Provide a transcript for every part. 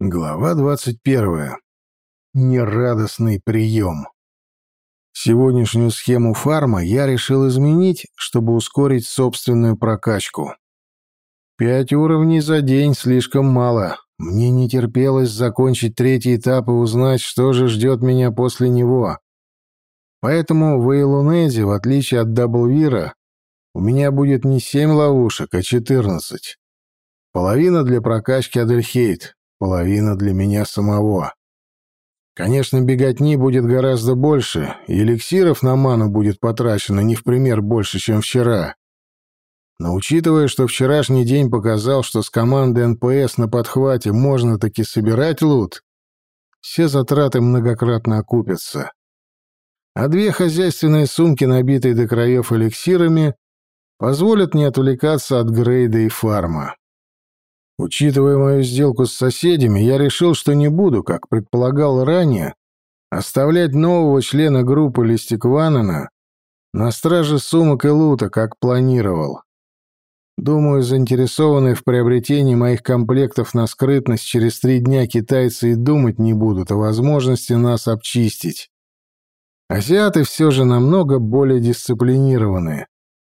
Глава 21. Нерадостный прием. Сегодняшнюю схему фарма я решил изменить, чтобы ускорить собственную прокачку. Пять уровней за день слишком мало. Мне не терпелось закончить третий этап и узнать, что же ждет меня после него. Поэтому в Эйлунезе, в отличие от Даблвира, у меня будет не семь ловушек, а четырнадцать. Половина для прокачки Адельхейт, половина для меня самого. Конечно, беготни будет гораздо больше, и эликсиров на ману будет потрачено не в пример больше, чем вчера. Но учитывая, что вчерашний день показал, что с командой НПС на подхвате можно таки собирать лут, все затраты многократно окупятся. А две хозяйственные сумки, набитые до краев эликсирами, позволят не отвлекаться от грейда и фарма. Учитывая мою сделку с соседями, я решил, что не буду, как предполагал ранее, оставлять нового члена группы Листикванена на страже сумок и лута, как планировал. Думаю, заинтересованные в приобретении моих комплектов на скрытность через три дня китайцы и думать не будут о возможности нас обчистить. Азиаты все же намного более дисциплинированные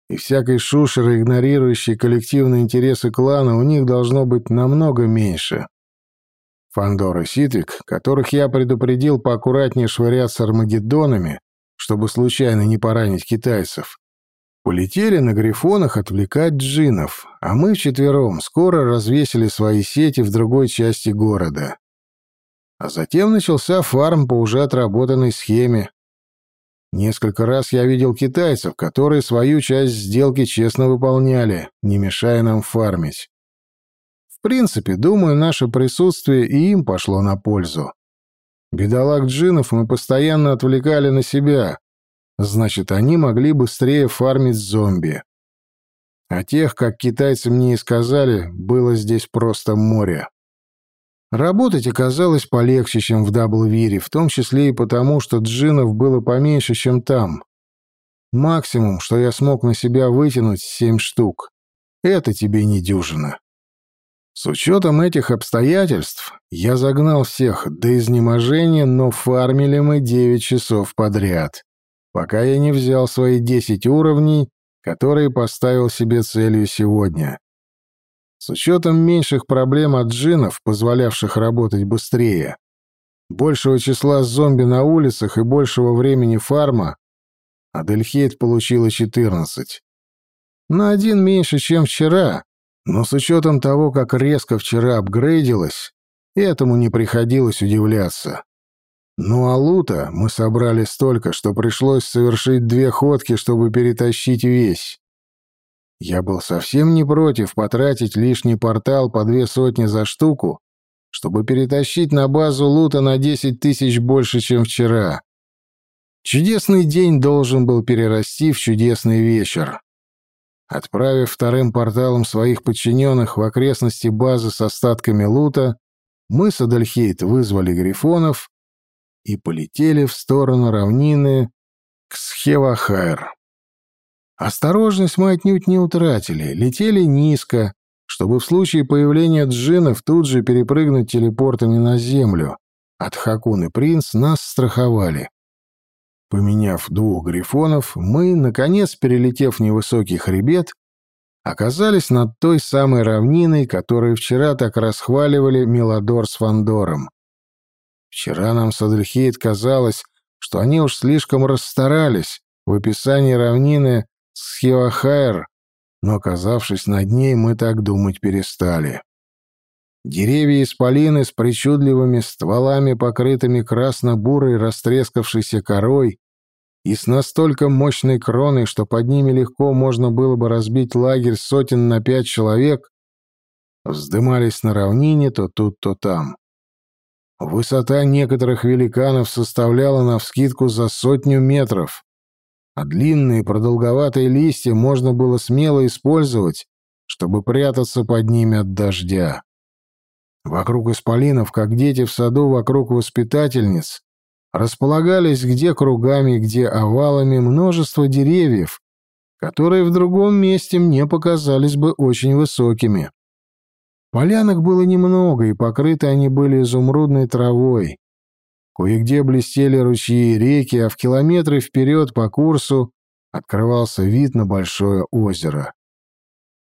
и всякой шушеры, игнорирующей коллективные интересы клана, у них должно быть намного меньше. Фандор и Ситвик, которых я предупредил поаккуратнее швыряться армагеддонами, чтобы случайно не поранить китайцев, полетели на грифонах отвлекать джинов, а мы вчетвером скоро развесили свои сети в другой части города. А затем начался фарм по уже отработанной схеме, Несколько раз я видел китайцев, которые свою часть сделки честно выполняли, не мешая нам фармить. В принципе, думаю, наше присутствие и им пошло на пользу. Бедолаг джинов мы постоянно отвлекали на себя, значит, они могли быстрее фармить зомби. А тех, как китайцы мне и сказали, было здесь просто море. Работать оказалось полегче, чем в Даблвире, в том числе и потому, что джинов было поменьше, чем там. Максимум, что я смог на себя вытянуть, семь штук. Это тебе не дюжина. С учетом этих обстоятельств я загнал всех до изнеможения, но фармили мы девять часов подряд, пока я не взял свои десять уровней, которые поставил себе целью сегодня. С учетом меньших проблем от джинов, позволявших работать быстрее, большего числа зомби на улицах и большего времени фарма, Адельхейт получила 14. На один меньше, чем вчера, но с учетом того, как резко вчера апгрейдилась, этому не приходилось удивляться. Ну а лута мы собрали столько, что пришлось совершить две ходки, чтобы перетащить весь. Я был совсем не против потратить лишний портал по две сотни за штуку, чтобы перетащить на базу лута на десять тысяч больше, чем вчера. Чудесный день должен был перерасти в чудесный вечер. Отправив вторым порталом своих подчиненных в окрестности базы с остатками лута, мы с Адальхейт вызвали грифонов и полетели в сторону равнины к Схевахайр. Осторожность мы отнюдь не утратили, летели низко, чтобы в случае появления джинов тут же перепрыгнуть телепортами на землю. От Хакун и Принц нас страховали. Поменяв двух грифонов, мы, наконец, перелетев невысокий хребет, оказались над той самой равниной, которую вчера так расхваливали Мелодор с Фандором. Вчера нам с Адельхейт казалось, что они уж слишком расстарались в описании равнины Схиохайр, но, оказавшись над ней, мы так думать перестали. Деревья исполины с причудливыми стволами, покрытыми красно-бурой растрескавшейся корой, и с настолько мощной кроной, что под ними легко можно было бы разбить лагерь сотен на пять человек, вздымались на равнине то тут, то там. Высота некоторых великанов составляла навскидку за сотню метров а длинные продолговатые листья можно было смело использовать, чтобы прятаться под ними от дождя. Вокруг исполинов, как дети в саду вокруг воспитательниц, располагались где кругами, где овалами множество деревьев, которые в другом месте мне показались бы очень высокими. Полянок было немного, и покрыты они были изумрудной травой. Кое-где блестели ручьи и реки, а в километры вперед по курсу открывался вид на большое озеро.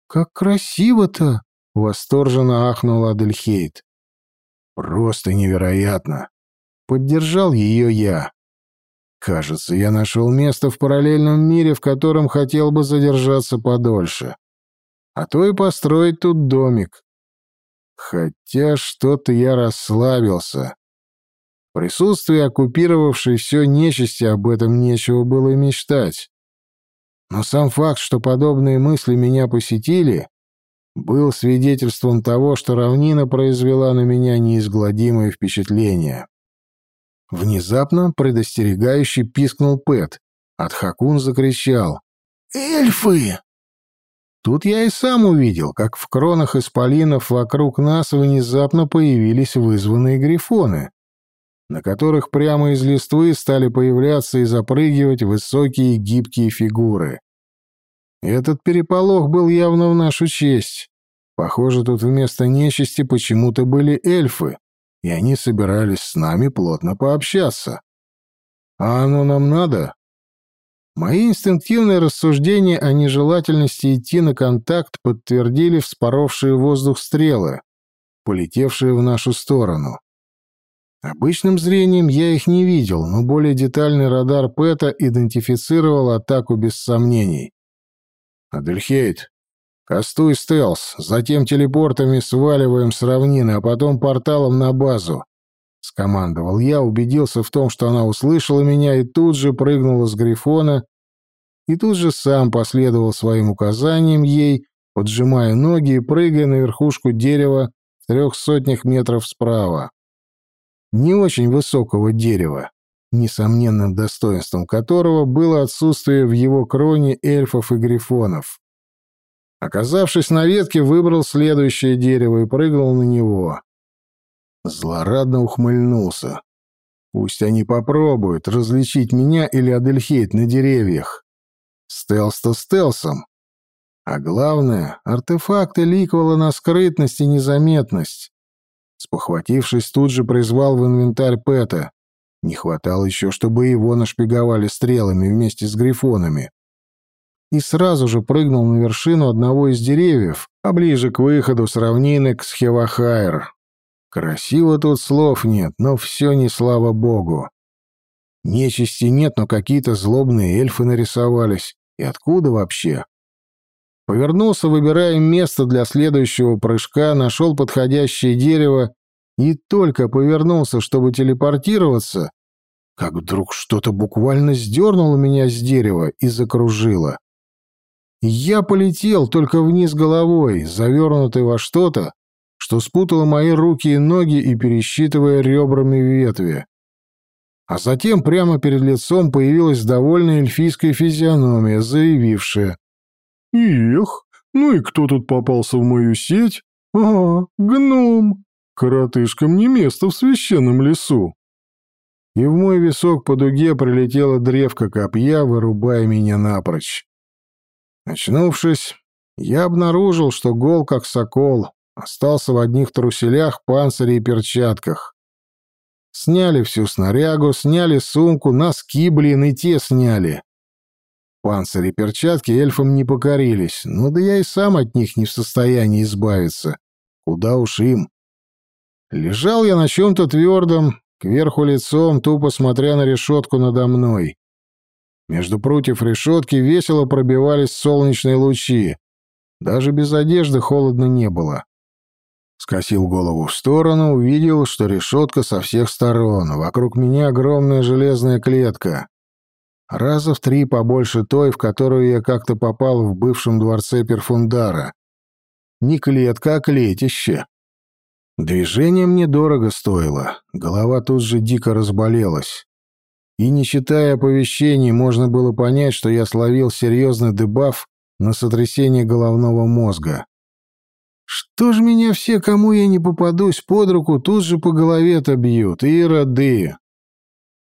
«Как красиво-то!» — восторженно ахнула Адельхейт. «Просто невероятно!» — поддержал ее я. «Кажется, я нашел место в параллельном мире, в котором хотел бы задержаться подольше. А то и построить тут домик. Хотя что-то я расслабился. Присутствие оккупировавшей все нечисти об этом нечего было мечтать. Но сам факт, что подобные мысли меня посетили, был свидетельством того, что равнина произвела на меня неизгладимое впечатление. Внезапно предостерегающий пискнул Пэт. Хакун закричал «Эльфы!» Тут я и сам увидел, как в кронах исполинов вокруг нас внезапно появились вызванные грифоны на которых прямо из листвы стали появляться и запрыгивать высокие гибкие фигуры. Этот переполох был явно в нашу честь. Похоже, тут вместо нечисти почему-то были эльфы, и они собирались с нами плотно пообщаться. А оно нам надо? Мои инстинктивные рассуждения о нежелательности идти на контакт подтвердили вспоровшие воздух стрелы, полетевшие в нашу сторону. Обычным зрением я их не видел, но более детальный радар Пэта идентифицировал атаку без сомнений. «Адельхейт, кастуй стелс, затем телепортами сваливаем с равнины, а потом порталом на базу», — скомандовал я, убедился в том, что она услышала меня, и тут же прыгнула с Грифона, и тут же сам последовал своим указаниям ей, поджимая ноги и прыгая на верхушку дерева в трех сотнях метров справа не очень высокого дерева, несомненным достоинством которого было отсутствие в его кроне эльфов и грифонов. Оказавшись на ветке, выбрал следующее дерево и прыгнул на него. Злорадно ухмыльнулся. Пусть они попробуют различить меня или Адельхейт на деревьях. Стелс-то стелсом. А главное, артефакты ликовала на скрытность и незаметность. Спохватившись, тут же призвал в инвентарь Пэта. Не хватало еще, чтобы его нашпиговали стрелами вместе с грифонами. И сразу же прыгнул на вершину одного из деревьев, а ближе к выходу с равнины к Схевахайр. Красиво тут слов нет, но все не слава богу. Нечисти нет, но какие-то злобные эльфы нарисовались. И откуда вообще? Повернулся, выбирая место для следующего прыжка, нашел подходящее дерево и только повернулся, чтобы телепортироваться, как вдруг что-то буквально сдернуло меня с дерева и закружило. Я полетел только вниз головой, завернутый во что-то, что спутало мои руки и ноги и пересчитывая ребрами ветви. А затем прямо перед лицом появилась довольная эльфийская физиономия, заявившая «Эх, ну и кто тут попался в мою сеть? А, гном! Коротышкам не место в священном лесу!» И в мой висок по дуге прилетела древка копья, вырубая меня напрочь. Очнувшись, я обнаружил, что гол как сокол, остался в одних труселях, панцире и перчатках. Сняли всю снарягу, сняли сумку, носки, блин, и те сняли. Панцирь и перчатки эльфам не покорились, но да я и сам от них не в состоянии избавиться. Куда уж им. Лежал я на чем-то твердом, кверху лицом, тупо смотря на решетку надо мной. Между прутьев решетки весело пробивались солнечные лучи. Даже без одежды холодно не было. Скосил голову в сторону, увидел, что решетка со всех сторон. Вокруг меня огромная железная клетка раза в три побольше той, в которую я как-то попал в бывшем дворце Перфундара. Не клетка, а клетище. Движение мне дорого стоило, голова тут же дико разболелась. И не читая оповещений, можно было понять, что я словил серьезный дебаф на сотрясение головного мозга. Что ж меня все, кому я не попадусь под руку, тут же по голове-то бьют, и роды.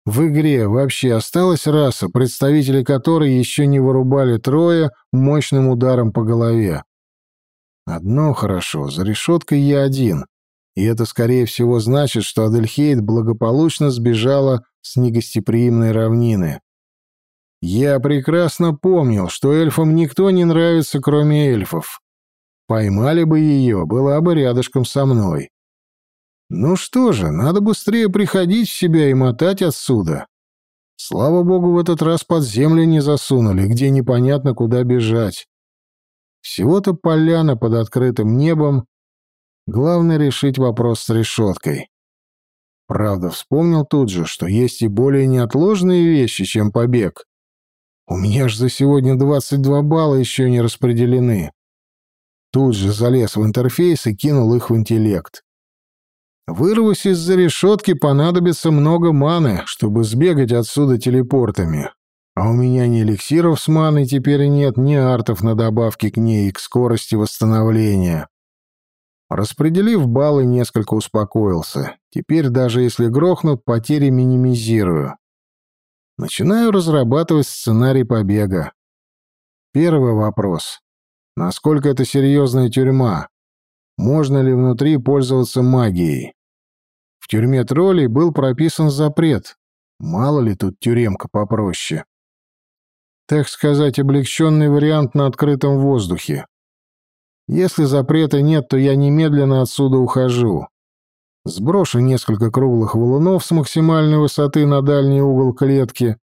В игре вообще осталась раса, представители которой еще не вырубали трое мощным ударом по голове. Одно хорошо, за решеткой я один, и это, скорее всего, значит, что Адельхейд благополучно сбежала с негостеприимной равнины. Я прекрасно помнил, что эльфам никто не нравится, кроме эльфов. Поймали бы ее, была бы рядышком со мной. Ну что же, надо быстрее приходить в себя и мотать отсюда. Слава богу, в этот раз под землю не засунули, где непонятно куда бежать. Всего-то поляна под открытым небом. Главное решить вопрос с решеткой. Правда, вспомнил тут же, что есть и более неотложные вещи, чем побег. У меня ж за сегодня 22 балла еще не распределены. Тут же залез в интерфейс и кинул их в интеллект. Вырвусь из-за решетки, понадобится много маны, чтобы сбегать отсюда телепортами. А у меня ни эликсиров с маной теперь нет, ни артов на добавки к ней и к скорости восстановления. Распределив баллы, несколько успокоился. Теперь даже если грохнут, потери минимизирую. Начинаю разрабатывать сценарий побега. Первый вопрос. Насколько это серьезная тюрьма? Можно ли внутри пользоваться магией? В тюрьме троллей был прописан запрет. Мало ли тут тюремка попроще. Так сказать, облегченный вариант на открытом воздухе. Если запрета нет, то я немедленно отсюда ухожу. Сброшу несколько круглых валунов с максимальной высоты на дальний угол клетки.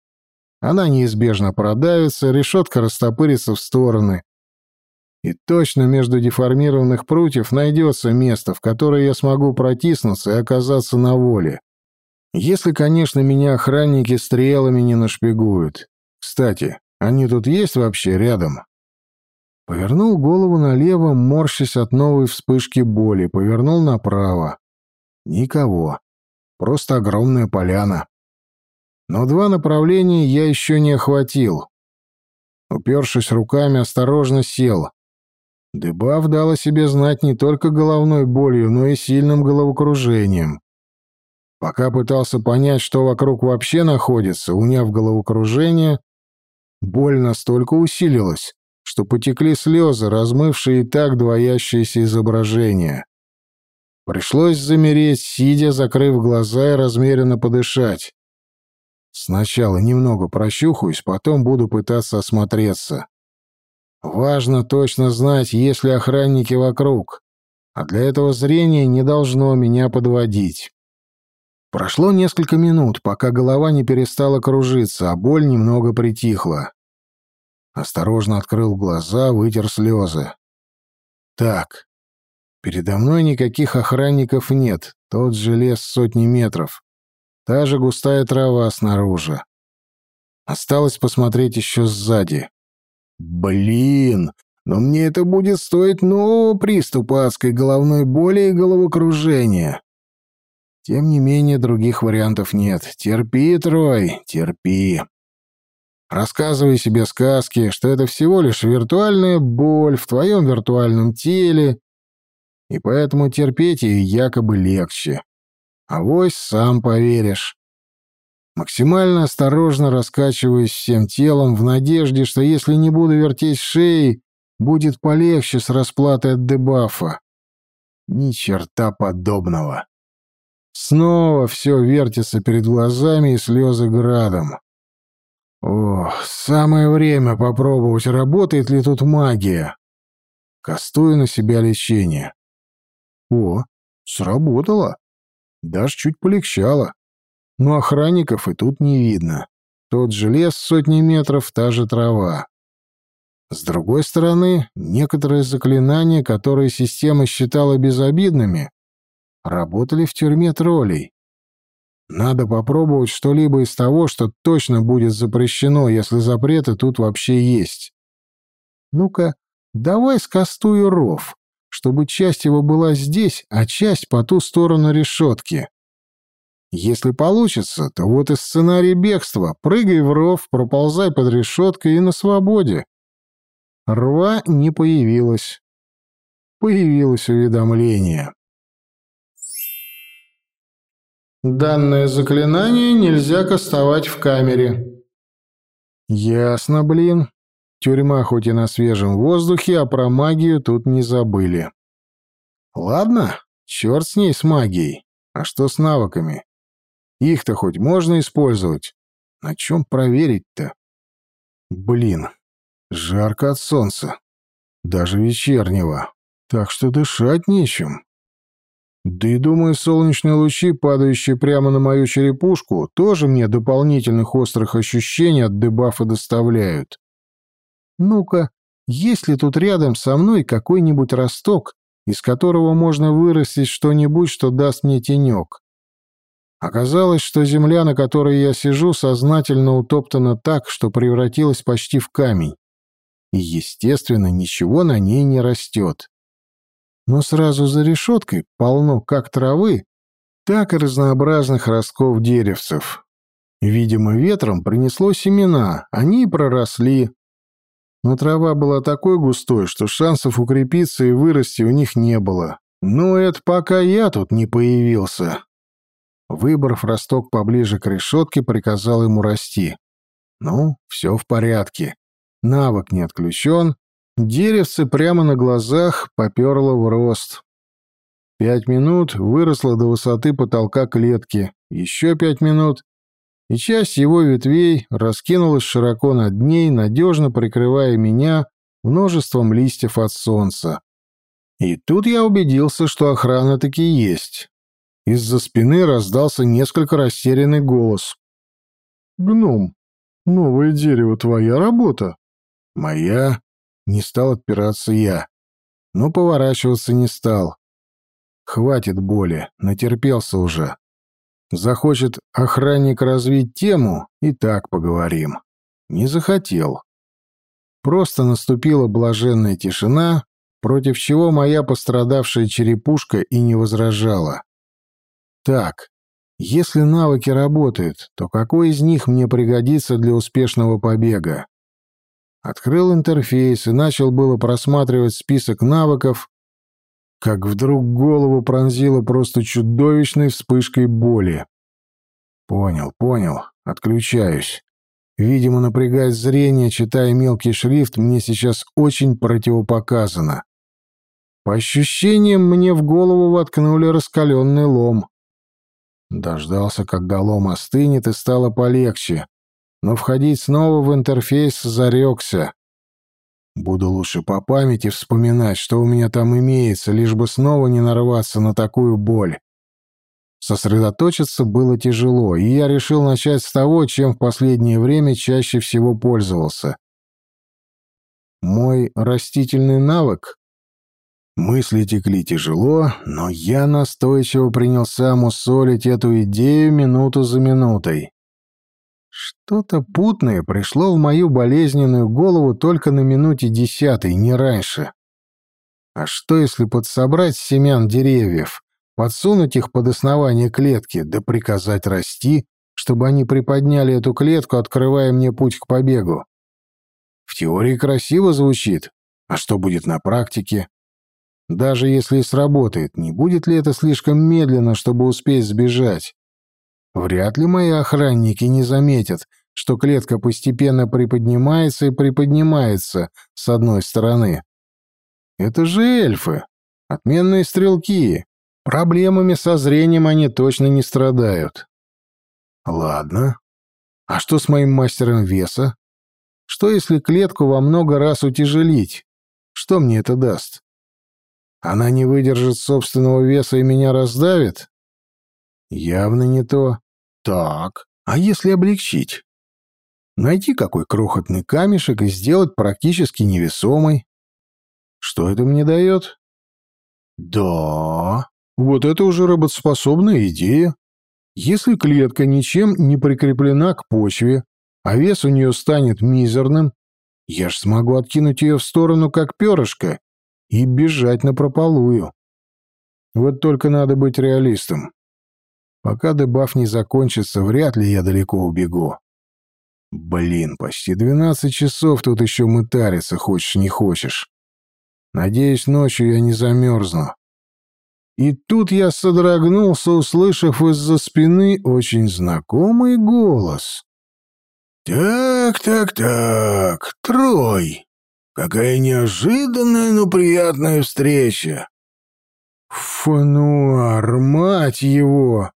Она неизбежно продавится, решетка растопырится в стороны. И точно между деформированных прутьев найдется место, в которое я смогу протиснуться и оказаться на воле. Если, конечно, меня охранники стрелами не нашпигуют. Кстати, они тут есть вообще рядом?» Повернул голову налево, морщась от новой вспышки боли, повернул направо. Никого. Просто огромная поляна. Но два направления я еще не охватил. Упершись руками, осторожно сел. Дебаф дал себе знать не только головной болью, но и сильным головокружением. Пока пытался понять, что вокруг вообще находится, уняв головокружение, боль настолько усилилась, что потекли слезы, размывшие и так двоящиеся изображения. Пришлось замереть, сидя, закрыв глаза и размеренно подышать. Сначала немного прощухаюсь, потом буду пытаться осмотреться. Важно точно знать, есть ли охранники вокруг, а для этого зрение не должно меня подводить. Прошло несколько минут, пока голова не перестала кружиться, а боль немного притихла. Осторожно открыл глаза, вытер слезы. Так, передо мной никаких охранников нет, тот же лес сотни метров, та же густая трава снаружи. Осталось посмотреть еще сзади. Блин, но мне это будет стоить нового приступа адской головной боли и головокружения. Тем не менее, других вариантов нет. Терпи, Трой, терпи. Рассказывай себе сказки, что это всего лишь виртуальная боль в твоем виртуальном теле, и поэтому терпеть ее якобы легче. А вось сам поверишь. Максимально осторожно раскачиваюсь всем телом в надежде, что если не буду вертеть шеей, будет полегче с расплатой от дебафа. Ни черта подобного. Снова все вертится перед глазами и слезы градом. О, самое время попробовать, работает ли тут магия. Кастую на себя лечение. О, сработало. Даже чуть полегчало. Но охранников и тут не видно. Тот же лес сотни метров, та же трава. С другой стороны, некоторые заклинания, которые система считала безобидными, работали в тюрьме троллей. Надо попробовать что-либо из того, что точно будет запрещено, если запреты тут вообще есть. Ну-ка, давай скастую ров, чтобы часть его была здесь, а часть по ту сторону решетки. Если получится, то вот и сценарий бегства. Прыгай в ров, проползай под решеткой и на свободе. Рва не появилась. Появилось уведомление. Данное заклинание нельзя кастовать в камере. Ясно, блин. Тюрьма хоть и на свежем воздухе, а про магию тут не забыли. Ладно, черт с ней, с магией. А что с навыками? Их-то хоть можно использовать? На чем проверить-то? Блин, жарко от солнца. Даже вечернего. Так что дышать нечем. Да и, думаю, солнечные лучи, падающие прямо на мою черепушку, тоже мне дополнительных острых ощущений от дебафа доставляют. Ну-ка, есть ли тут рядом со мной какой-нибудь росток, из которого можно вырастить что-нибудь, что даст мне тенек? Оказалось, что земля, на которой я сижу, сознательно утоптана так, что превратилась почти в камень. И, естественно, ничего на ней не растет но сразу за решеткой полно как травы, так и разнообразных ростков деревцев. Видимо, ветром принесло семена, они и проросли. Но трава была такой густой, что шансов укрепиться и вырасти у них не было. Но это пока я тут не появился. Выбрав росток поближе к решетке, приказал ему расти. Ну, все в порядке. Навык не отключен, Деревце прямо на глазах поперло в рост. Пять минут выросло до высоты потолка клетки, еще пять минут, и часть его ветвей раскинулась широко над ней, надежно прикрывая меня множеством листьев от солнца. И тут я убедился, что охрана таки есть. Из-за спины раздался несколько растерянный голос. «Гном, новое дерево твоя работа?» «Моя?» Не стал отпираться я. Но поворачиваться не стал. Хватит боли, натерпелся уже. Захочет охранник развить тему, и так поговорим. Не захотел. Просто наступила блаженная тишина, против чего моя пострадавшая черепушка и не возражала. Так, если навыки работают, то какой из них мне пригодится для успешного побега? Открыл интерфейс и начал было просматривать список навыков, как вдруг голову пронзило просто чудовищной вспышкой боли. Понял, понял, отключаюсь. Видимо, напрягать зрение, читая мелкий шрифт, мне сейчас очень противопоказано. По ощущениям, мне в голову воткнули раскаленный лом. Дождался, когда лом остынет, и стало полегче но входить снова в интерфейс зарекся. Буду лучше по памяти вспоминать, что у меня там имеется, лишь бы снова не нарваться на такую боль. Сосредоточиться было тяжело, и я решил начать с того, чем в последнее время чаще всего пользовался. Мой растительный навык? Мысли текли тяжело, но я настойчиво принялся мусолить эту идею минуту за минутой. Что-то путное пришло в мою болезненную голову только на минуте десятой, не раньше. А что, если подсобрать семян деревьев, подсунуть их под основание клетки, да приказать расти, чтобы они приподняли эту клетку, открывая мне путь к побегу? В теории красиво звучит, а что будет на практике? Даже если и сработает, не будет ли это слишком медленно, чтобы успеть сбежать? Вряд ли мои охранники не заметят, что клетка постепенно приподнимается и приподнимается с одной стороны. Это же эльфы, отменные стрелки. Проблемами со зрением они точно не страдают. Ладно. А что с моим мастером веса? Что если клетку во много раз утяжелить? Что мне это даст? Она не выдержит собственного веса и меня раздавит? Явно не то. Так, а если облегчить? Найти какой крохотный камешек и сделать практически невесомый. Что это мне дает? Да, вот это уже работоспособная идея. Если клетка ничем не прикреплена к почве, а вес у нее станет мизерным, я ж смогу откинуть ее в сторону, как перышко, и бежать на прополую. Вот только надо быть реалистом. Пока дебаф не закончится, вряд ли я далеко убегу. Блин, почти двенадцать часов тут еще мытариться, хочешь не хочешь. Надеюсь, ночью я не замерзну. И тут я содрогнулся, услышав из-за спины очень знакомый голос. «Так, так, так, Трой, какая неожиданная, но приятная встреча!» «Фануар, мать его!»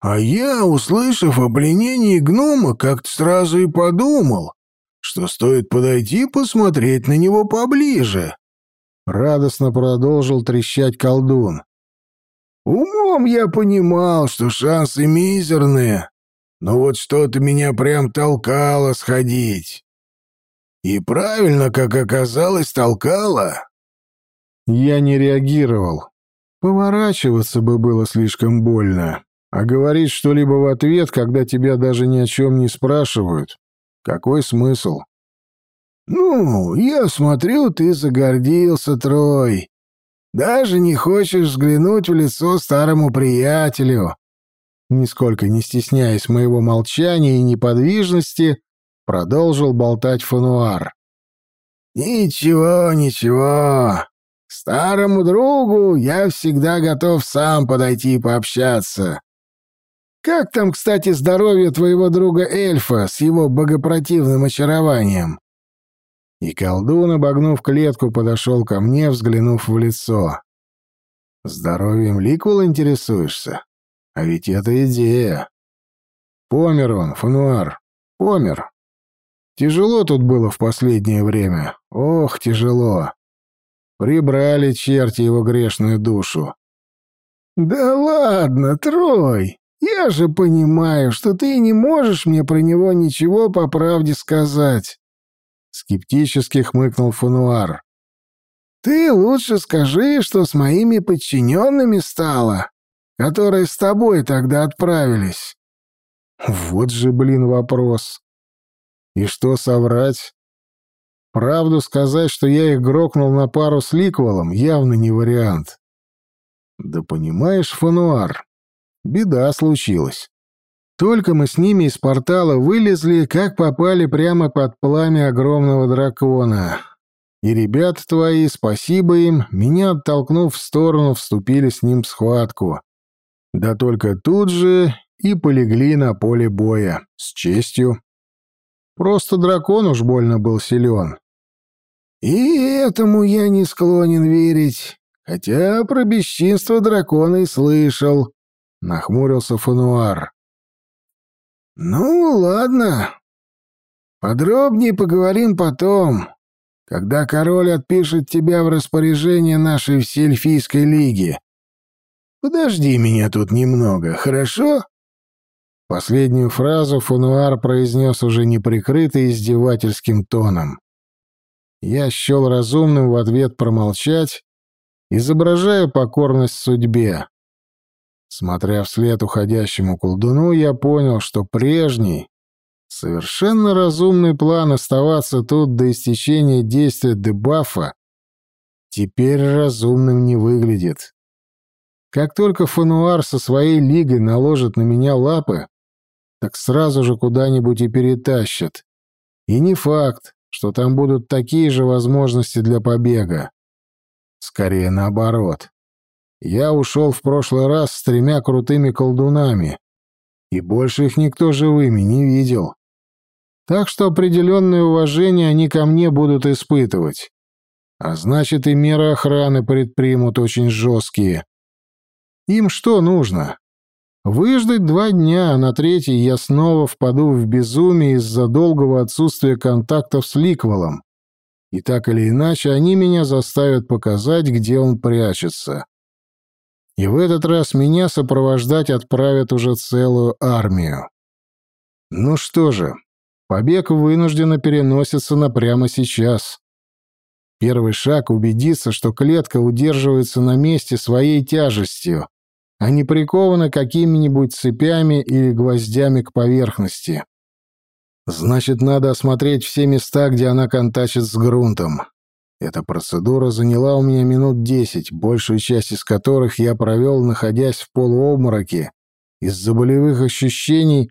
А я, услышав о пленении гнома, как-то сразу и подумал, что стоит подойти посмотреть на него поближе. Радостно продолжил трещать колдун. Умом я понимал, что шансы мизерные, но вот что-то меня прям толкало сходить. И правильно, как оказалось, толкало. Я не реагировал. Поворачиваться бы было слишком больно. А говорить что-либо в ответ, когда тебя даже ни о чем не спрашивают, какой смысл? «Ну, я смотрю, ты загордился, Трой. Даже не хочешь взглянуть в лицо старому приятелю». Нисколько не стесняясь моего молчания и неподвижности, продолжил болтать Фануар. «Ничего, ничего. Старому другу я всегда готов сам подойти и пообщаться. Как там, кстати, здоровье твоего друга-эльфа с его богопротивным очарованием?» И колдун, обогнув клетку, подошел ко мне, взглянув в лицо. «Здоровьем Ликвел интересуешься? А ведь это идея. Помер он, Фануар, помер. Тяжело тут было в последнее время. Ох, тяжело. Прибрали черти его грешную душу. «Да ладно, Трой, я же понимаю, что ты не можешь мне про него ничего по правде сказать. Скептически хмыкнул Фануар. «Ты лучше скажи, что с моими подчиненными стало, которые с тобой тогда отправились». Вот же, блин, вопрос. И что соврать? Правду сказать, что я их грохнул на пару с Ликвелом, явно не вариант. Да понимаешь, Фануар, беда случилась. Только мы с ними из портала вылезли, как попали прямо под пламя огромного дракона. И ребята твои, спасибо им, меня оттолкнув в сторону, вступили с ним в схватку. Да только тут же и полегли на поле боя, с честью. Просто дракон уж больно был силен. И этому я не склонен верить, хотя про бесчинство дракона и слышал, — нахмурился Фануар. «Ну, ладно. Подробнее поговорим потом, когда король отпишет тебя в распоряжение нашей Всельфийской лиги. Подожди меня тут немного, хорошо?» Последнюю фразу Фунуар произнес уже неприкрыто издевательским тоном. Я счел разумным в ответ промолчать, изображая покорность судьбе. Смотря вслед уходящему колдуну, я понял, что прежний, совершенно разумный план оставаться тут до истечения действия дебафа теперь разумным не выглядит. Как только Фануар со своей лигой наложит на меня лапы, так сразу же куда-нибудь и перетащат. И не факт, что там будут такие же возможности для побега. Скорее наоборот. Я ушел в прошлый раз с тремя крутыми колдунами, и больше их никто живыми не видел. Так что определенное уважение они ко мне будут испытывать. А значит, и меры охраны предпримут очень жесткие. Им что нужно? Выждать два дня, а на третий я снова впаду в безумие из-за долгого отсутствия контактов с Ликвелом. И так или иначе они меня заставят показать, где он прячется. И в этот раз меня сопровождать отправят уже целую армию. Ну что же, побег вынужденно переносится на прямо сейчас. Первый шаг — убедиться, что клетка удерживается на месте своей тяжестью, а не прикована какими-нибудь цепями или гвоздями к поверхности. Значит, надо осмотреть все места, где она контачит с грунтом. Эта процедура заняла у меня минут десять, большую часть из которых я провел, находясь в полуобмороке, из-за болевых ощущений,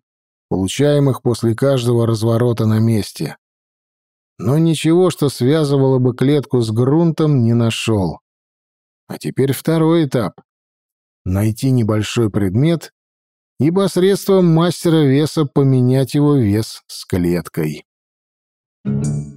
получаемых после каждого разворота на месте. Но ничего, что связывало бы клетку с грунтом, не нашел. А теперь второй этап. Найти небольшой предмет, и посредством мастера веса поменять его вес с клеткой. Thank you.